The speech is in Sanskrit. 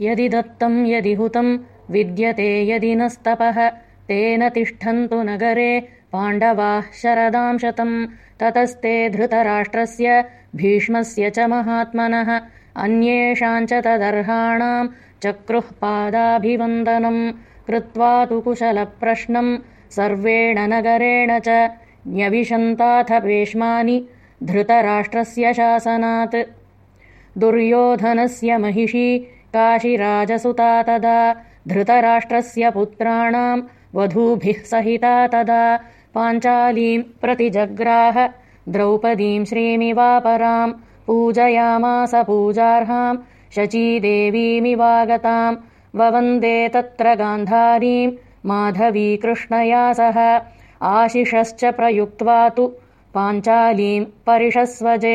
यदि दत्तम् यदि हुतम् विद्यते यदि नस्तपः तेन तिष्ठन्तु नगरे पाण्डवाः शरदांशतम् ततस्ते धृतराष्ट्रस्य भीष्मस्य च महात्मनः अन्येषाम् च चक्रुः पादाभिवन्दनम् कृत्वा तु कुशलप्रश्नम् सर्वेण नगरेण च न्यविशन्ताथ पेष्मानि धृतराष्ट्रस्य शासनात्। दुर्योधनस्य महिषी काशिराजसुता तदा धृतराष्ट्रस्य पुत्राणाम् वधूभिः सहिता तदा पाञ्चालीम् प्रतिजग्राह द्रौपदीम् श्रीमिवापराम् पूजयामास पूजार्हाम् शचीदेवीमिवागताम् ववन्दे तत्र गान्धारीम् माधवीकृष्णया सह आशिषश्च प्रयुक्त्वा तु पाञ्चालीम् परिषस्वजे